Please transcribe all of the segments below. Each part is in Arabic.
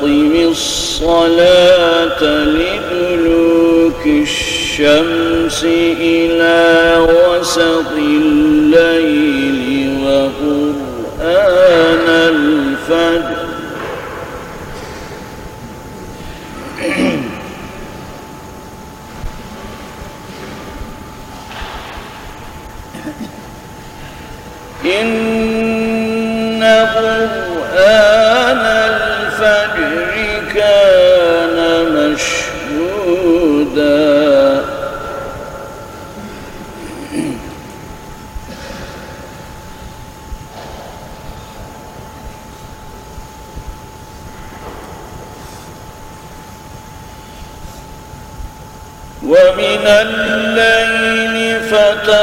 أقم الصلاة لدلوك الشمس إلى وسط الليل وقرآن الفجر قرآن الفجر كان مشهودا. ومن الليل فتهجد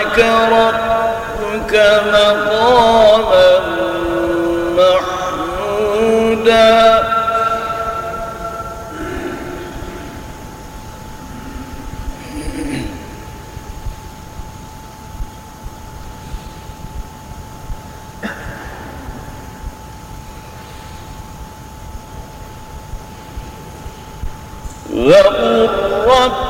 يبعثك ربك مقاما محمودا. وقل رب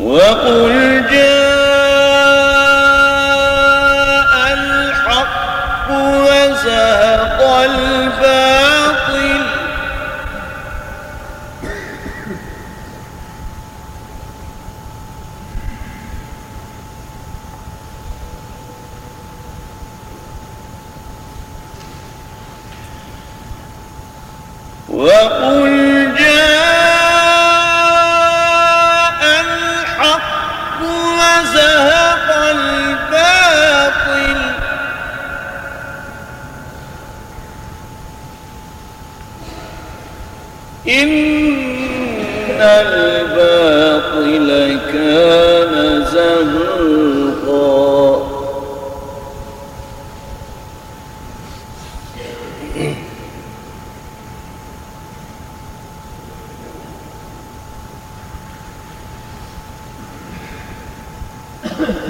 وقل جاء الحق وزهق الباطل. وقل وزهق الباطل. إن الباطل Ha ha ha.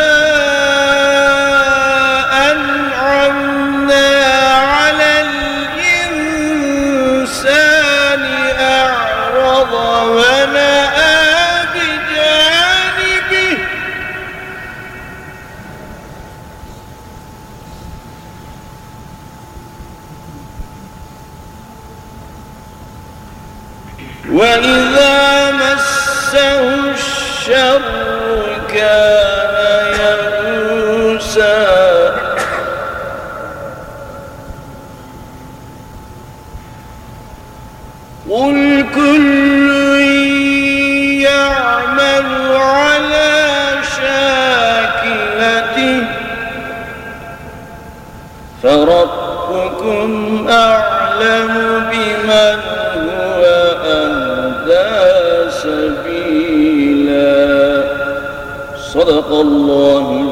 وإذا مسه الشر كان يئوسا قل كل يعمل على شاكلته فربكم أعلم بمن صدق الله